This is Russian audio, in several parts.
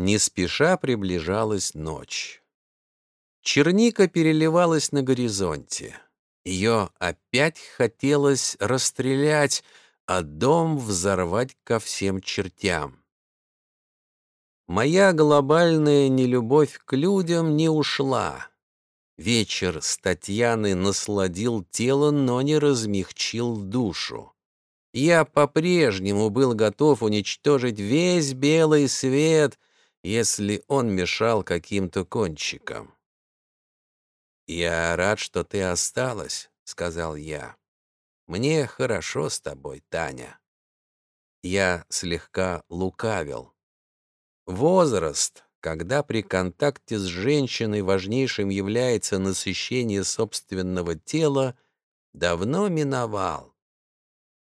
Не спеша приближалась ночь. Черника переливалась на горизонте. Ее опять хотелось расстрелять, а дом взорвать ко всем чертям. Моя глобальная нелюбовь к людям не ушла. Вечер с Татьяной насладил тело, но не размягчил душу. Я по-прежнему был готов уничтожить весь белый свет, если он мешал каким-то кончикам. «Я рад, что ты осталась», — сказал я. «Мне хорошо с тобой, Таня». Я слегка лукавил. Возраст, когда при контакте с женщиной важнейшим является насыщение собственного тела, давно миновал.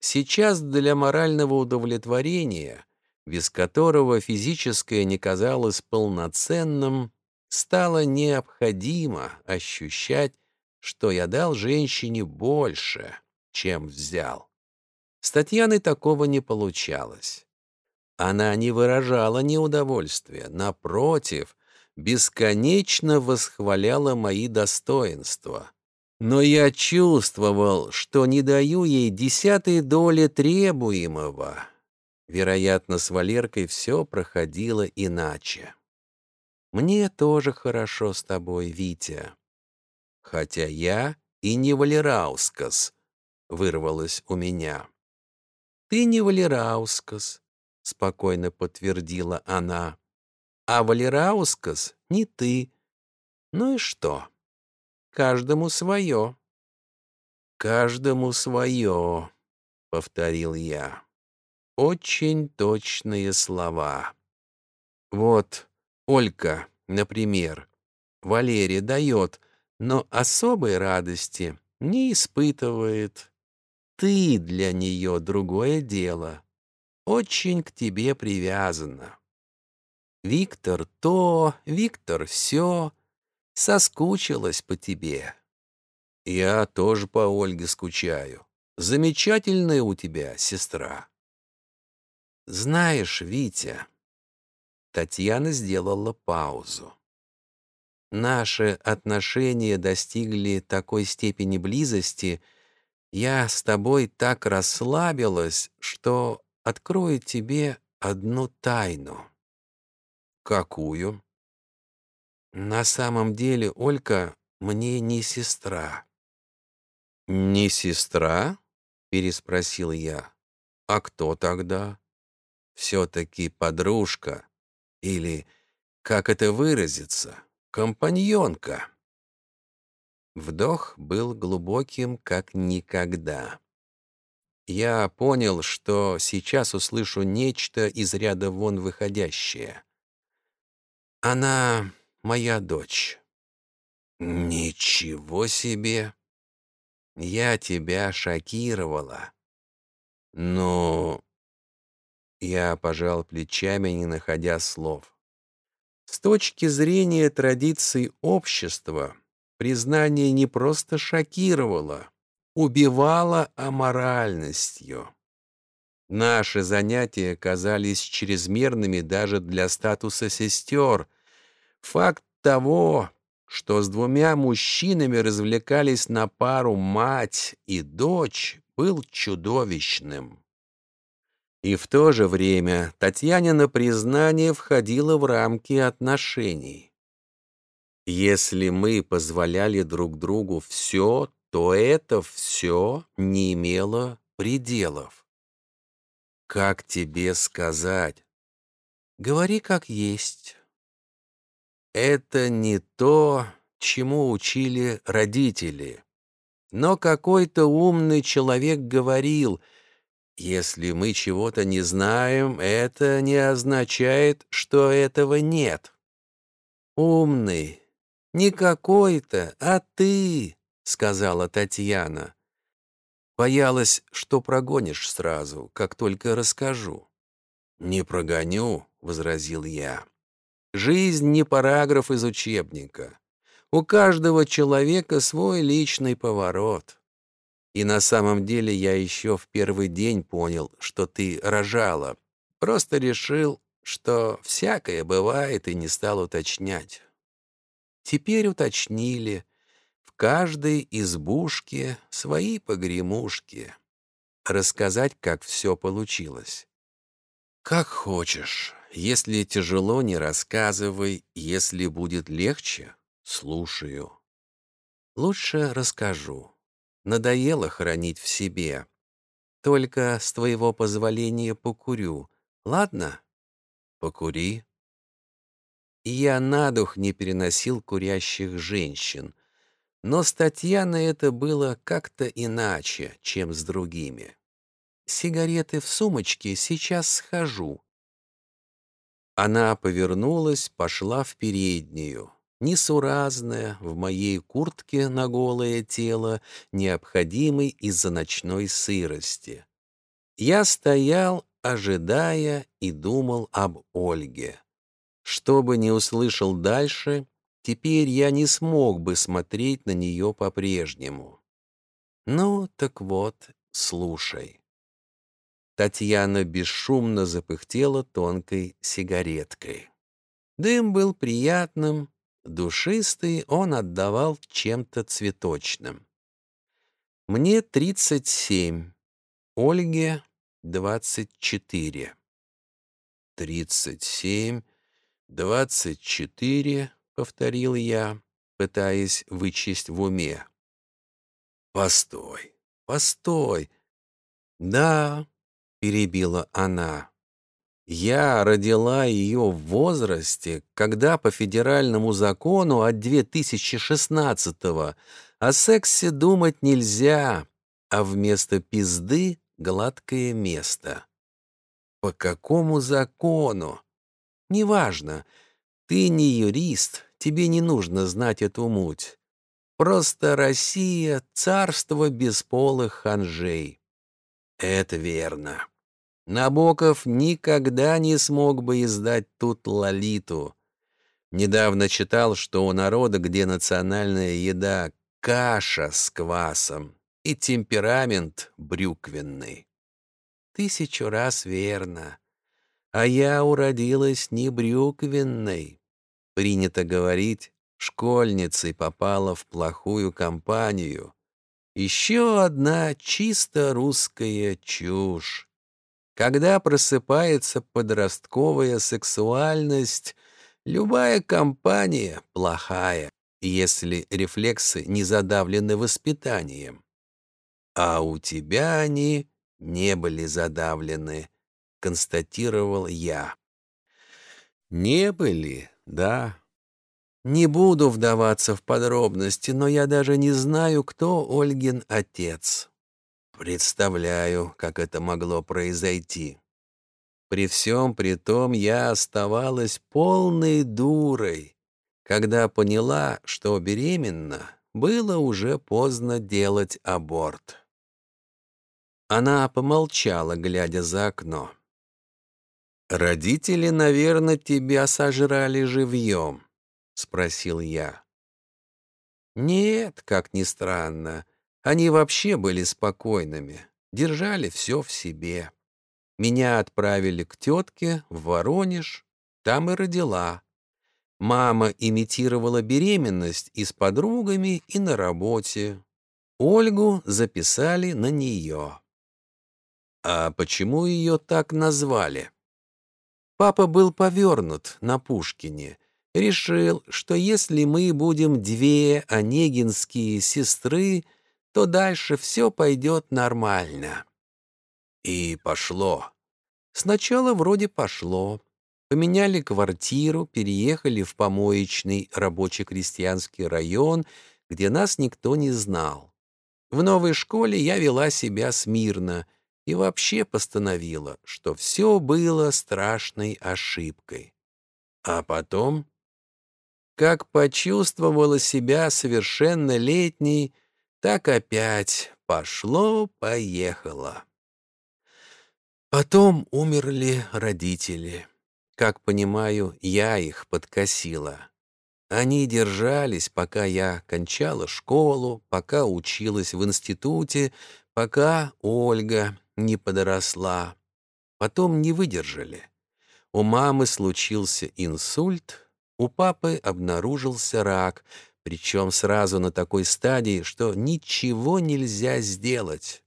Сейчас для морального удовлетворения, без которого физическое не казалось полноценным, стало необходимо ощущать, что я дал женщине больше, чем взял. С Татьяной такого не получалось. Она не выражала неудовольствия, напротив, бесконечно восхваляла мои достоинства. Но я чувствовал, что не даю ей десятой доли требуемого. Вероятно, с Валеркой все проходило иначе. Мне тоже хорошо с тобой, Витя. Хотя я и не Валераускас, вырвалось у меня. Ты не Валераускас, спокойно подтвердила она. А Валераускас не ты. Ну и что? Каждому свое. Каждому свое, повторил я. Очень точные слова. Вот Олька, например, Валерия дает, но особой радости не испытывает. Ты для нее другое дело очень к тебе привязана. Виктор то, Виктор все, соскучилась по тебе. Я тоже по Ольге скучаю. Замечательная у тебя сестра. Знаешь, Витя, Татьяна сделала паузу. Наши отношения достигли такой степени близости, я с тобой так расслабилась, что открою тебе одну тайну. Какую? На самом деле Олька мне не сестра. Не сестра? переспросил я. А кто тогда? Все-таки подружка или, как это выразиться, компаньонка. Вдох был глубоким, как никогда. Я понял, что сейчас услышу нечто из ряда вон выходящее. Она моя дочь. Ничего себе! Я тебя шокировала. Но я пожал плечами, не находя слов. С точки зрения традиций общества, признание не просто шокировало, убивала аморальностью. Наши занятия казались чрезмерными даже для статуса сестер. Факт того, что с двумя мужчинами развлекались на пару мать и дочь, был чудовищным. И в то же время Татьянина признание входило в рамки отношений. Если мы позволяли друг другу все, то это все не имело пределов. Как тебе сказать? Говори как есть. Это не то, чему учили родители. Но какой-то умный человек говорил, если мы чего-то не знаем, это не означает, что этого нет. Умный, не какой-то, а ты сказала Татьяна. Боялась, что прогонишь сразу, как только расскажу. Не прогоню, возразил я. Жизнь не параграф из учебника. У каждого человека свой личный поворот. И на самом деле я еще в первый день понял, что ты рожала. Просто решил, что всякое бывает, и не стал уточнять. Теперь уточнили. В каждой избушке свои погремушки. Рассказать, как все получилось. Как хочешь. Если тяжело, не рассказывай. Если будет легче, слушаю. Лучше расскажу. Надоело хранить в себе. Только с твоего позволения покурю. Ладно? Покури. Я на дух не переносил курящих женщин. Но с Татьяной это было как-то иначе, чем с другими. Сигареты в сумочке, сейчас схожу. Она повернулась, пошла в переднюю. Несуразная, в моей куртке на голое тело, необходимый из-за ночной сырости. Я стоял, ожидая, и думал об Ольге. Что бы ни услышал дальше, теперь я не смог бы смотреть на нее по-прежнему. Ну, так вот, слушай. Татьяна бесшумно запыхтела тонкой сигареткой. Дым был приятным, душистый он отдавал чем-то цветочным. Мне 37, Ольге 24. 37 «Двадцать четыре», — повторил я, пытаясь вычесть в уме. «Постой, постой!» «Да», — перебила она, — «я родила ее в возрасте, когда по федеральному закону от 2016-го о сексе думать нельзя, а вместо пизды — гладкое место». «По какому закону?» Неважно, ты не юрист, тебе не нужно знать эту муть. Просто Россия — царство бесполых ханжей. Это верно. Набоков никогда не смог бы издать тут Лолиту. Недавно читал, что у народа, где национальная еда — каша с квасом и темперамент брюквенный. Тысячу раз верно а я уродилась не брюквенной. Принято говорить, школьницей попала в плохую компанию. Еще одна чисто русская чушь. Когда просыпается подростковая сексуальность, любая компания плохая, если рефлексы не задавлены воспитанием. А у тебя они не были задавлены констатировал я. Не были, да. Не буду вдаваться в подробности, но я даже не знаю, кто Ольгин отец. Представляю, как это могло произойти. При всем при том я оставалась полной дурой. Когда поняла, что беременна, было уже поздно делать аборт. Она помолчала, глядя за окно. «Родители, наверное, тебя сожрали живьем?» — спросил я. «Нет, как ни странно, они вообще были спокойными, держали все в себе. Меня отправили к тетке в Воронеж, там и родила. Мама имитировала беременность и с подругами, и на работе. Ольгу записали на нее. А почему ее так назвали?» Папа был повернут на Пушкине. Решил, что если мы будем две онегинские сестры, то дальше все пойдет нормально. И пошло. Сначала вроде пошло. Поменяли квартиру, переехали в помоечный рабоче-крестьянский район, где нас никто не знал. В новой школе я вела себя смирно, и вообще постановила, что все было страшной ошибкой. А потом, как почувствовала себя совершеннолетней, так опять пошло-поехало. Потом умерли родители. Как понимаю, я их подкосила. Они держались, пока я кончала школу, пока училась в институте, пока Ольга не подросла. Потом не выдержали. У мамы случился инсульт, у папы обнаружился рак, причем сразу на такой стадии, что ничего нельзя сделать.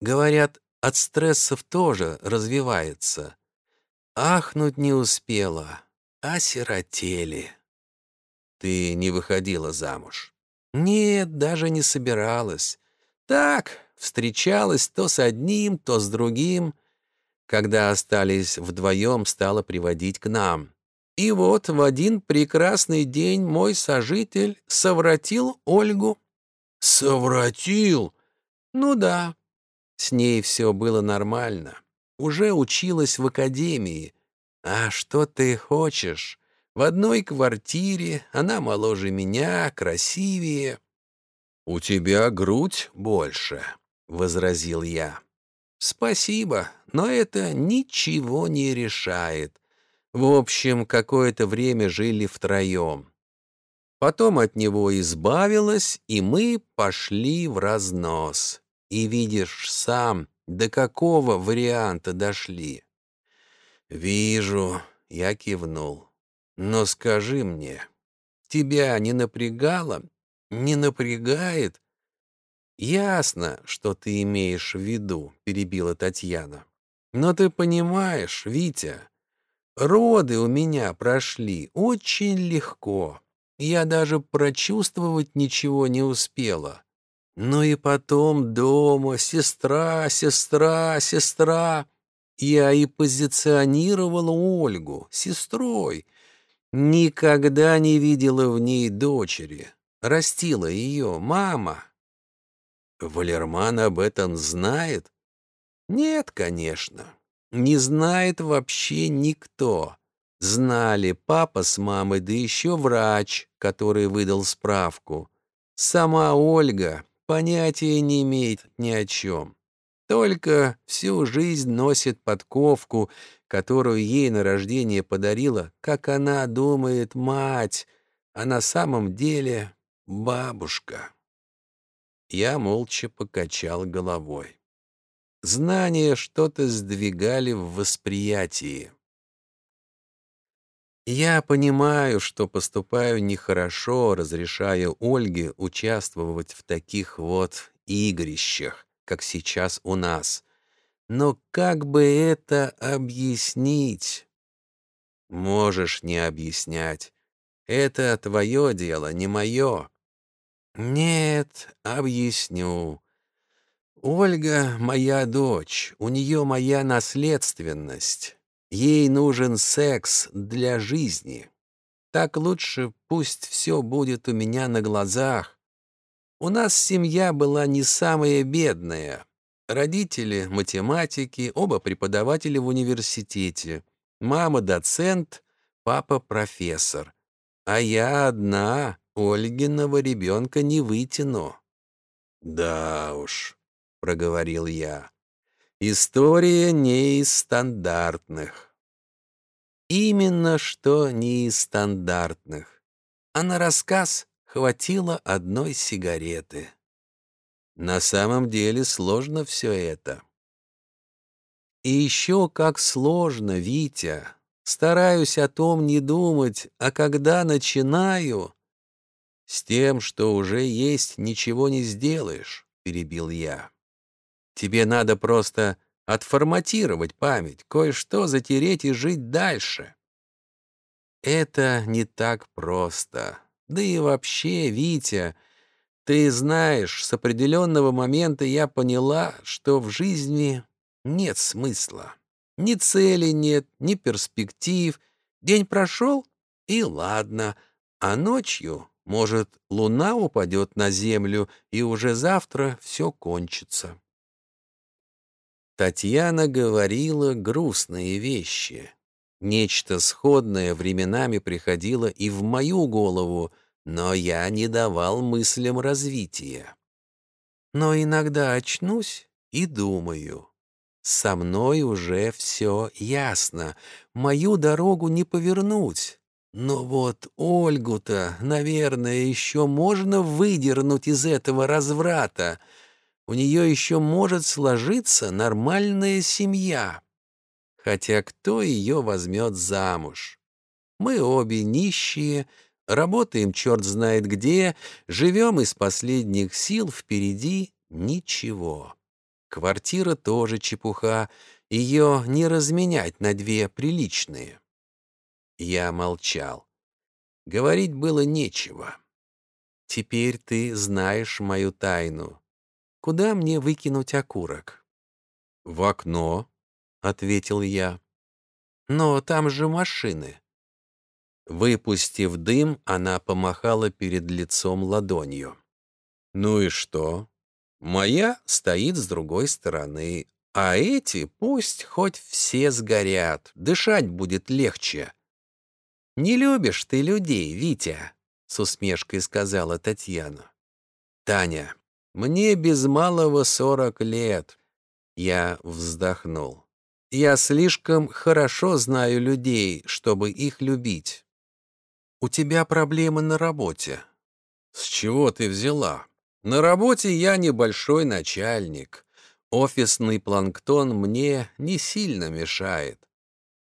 Говорят, от стрессов тоже развивается. Ахнуть не успела, осиротели. Ты не выходила замуж? Нет, даже не собиралась. Так, встречалась то с одним, то с другим. Когда остались вдвоем, стала приводить к нам. И вот в один прекрасный день мой сожитель совратил Ольгу. Совратил? Ну да. С ней все было нормально. Уже училась в академии. А что ты хочешь? В одной квартире, она моложе меня, красивее. «У тебя грудь больше», — возразил я. «Спасибо, но это ничего не решает. В общем, какое-то время жили втроем. Потом от него избавилась, и мы пошли в разнос. И видишь сам, до какого варианта дошли». «Вижу», — я кивнул. Но скажи мне, тебя не напрягало? Не напрягает? Ясно, что ты имеешь в виду, перебила Татьяна. Но ты понимаешь, Витя, роды у меня прошли очень легко. Я даже прочувствовать ничего не успела. Ну и потом дома сестра, сестра, сестра. Я и позиционировала Ольгу сестрой, Никогда не видела в ней дочери. Растила ее мама. Валерман об этом знает? Нет, конечно. Не знает вообще никто. Знали папа с мамой, да еще врач, который выдал справку. Сама Ольга понятия не имеет ни о чем. Только всю жизнь носит подковку которую ей на рождение подарила, как она думает, мать, а на самом деле бабушка. Я молча покачал головой. Знания что-то сдвигали в восприятии. Я понимаю, что поступаю нехорошо, разрешая Ольге участвовать в таких вот игрищах, как сейчас у нас. Но как бы это объяснить? Можешь не объяснять. Это твое дело, не мое. Нет, объясню. Ольга — моя дочь, у нее моя наследственность. Ей нужен секс для жизни. Так лучше пусть все будет у меня на глазах. У нас семья была не самая бедная, Родители — математики, оба преподаватели в университете. Мама — доцент, папа — профессор. А я одна, Ольгиного ребенка не вытяну. «Да уж», — проговорил я, — «история не из стандартных». Именно что не из стандартных. А на рассказ хватило одной сигареты. На самом деле сложно все это. И еще как сложно, Витя. Стараюсь о том не думать, а когда начинаю... С тем, что уже есть, ничего не сделаешь, перебил я. Тебе надо просто отформатировать память, кое-что затереть и жить дальше. Это не так просто. Да и вообще, Витя, ты знаешь, с определенного момента я поняла, что в жизни нет смысла. Ни цели нет, ни перспектив. День прошел, и ладно. А ночью, может, луна упадет на землю, и уже завтра все кончится. Татьяна говорила грустные вещи. Нечто сходное временами приходило и в мою голову — но я не давал мыслям развития. Но иногда очнусь и думаю, со мной уже все ясно, мою дорогу не повернуть. Но вот Ольгу-то, наверное, еще можно выдернуть из этого разврата. У нее еще может сложиться нормальная семья. хотя кто ее возьмет замуж? Мы обе нищие, работаем черт знает где, живем из последних сил, впереди ничего. Квартира тоже чепуха, ее не разменять на две приличные. Я молчал. Говорить было нечего. Теперь ты знаешь мою тайну. Куда мне выкинуть окурок? В окно, ответил я. Но там же машины. Выпустив дым, она помахала перед лицом ладонью. Ну и что? Моя стоит с другой стороны, а эти пусть хоть все сгорят, дышать будет легче. Не любишь ты людей, Витя, с усмешкой сказала Татьяна. Таня, мне без малого сорок лет. Я вздохнул. Я слишком хорошо знаю людей, чтобы их любить. У тебя проблемы на работе. С чего ты взяла? На работе я небольшой начальник. Офисный планктон мне не сильно мешает.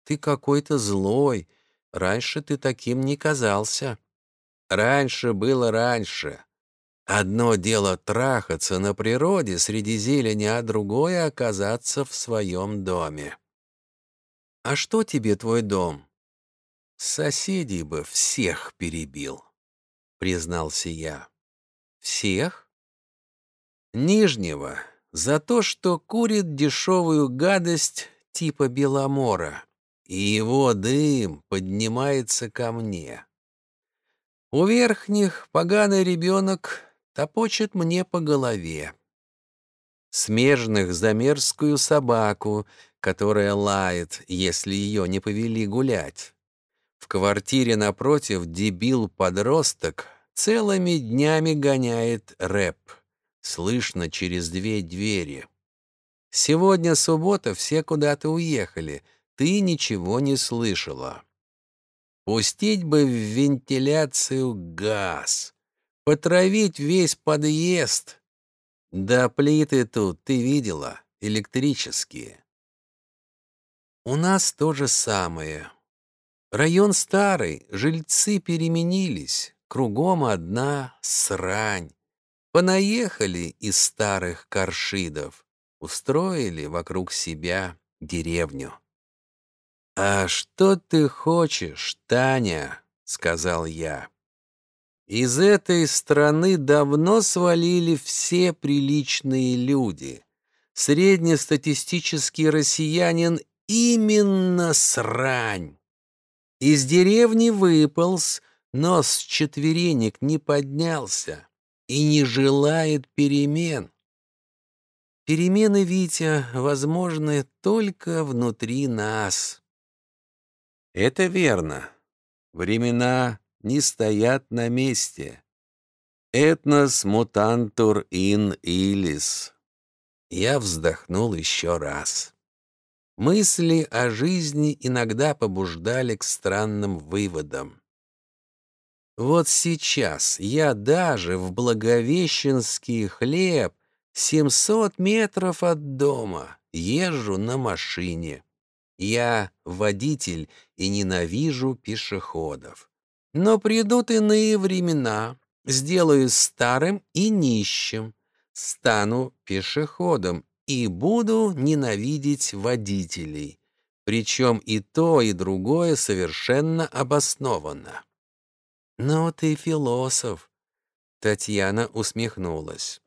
Ты какой-то злой. Раньше ты таким не казался. Раньше было раньше. Одно дело трахаться на природе среди зелени, а другое — оказаться в своем доме. А что тебе твой дом? Соседей бы всех перебил, признался я. Всех? Нижнего за то, что курит дешевую гадость типа Беломора, и его дым поднимается ко мне. У верхних поганый ребенок топочет мне по голове. Смежных за мерзкую собаку, которая лает, если ее не повели гулять. В квартире напротив дебил-подросток целыми днями гоняет рэп. Слышно через две двери. Сегодня суббота, все куда-то уехали. Ты ничего не слышала. Пустить бы в вентиляцию газ. Потравить весь подъезд. Да плиты тут, ты видела, электрические. У нас то же самое. Район старый, жильцы переменились, кругом одна срань. Понаехали из старых коршидов, устроили вокруг себя деревню. «А что ты хочешь, Таня?» — сказал я. Из этой страны давно свалили все приличные люди. Среднестатистический россиянин именно срань. Из деревни выполз, но с четверенек не поднялся и не желает перемен. Перемены, Витя, возможны только внутри нас. Это верно. Времена не стоят на месте. Этнос мутантур ин илис. Я вздохнул еще раз. Мысли о жизни иногда побуждали к странным выводам. Вот сейчас я даже в Благовещенский хлеб 700 метров от дома езжу на машине. Я водитель и ненавижу пешеходов. Но придут иные времена, сделаю старым и нищим, стану пешеходом и буду ненавидеть водителей. Причем и то, и другое совершенно обоснованно. «Ну ты философ», — Татьяна усмехнулась.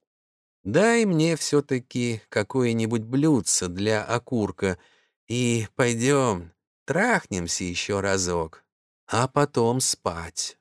«Дай мне все-таки какое-нибудь блюдце для окурка, и пойдем, трахнемся еще разок» а потом спать.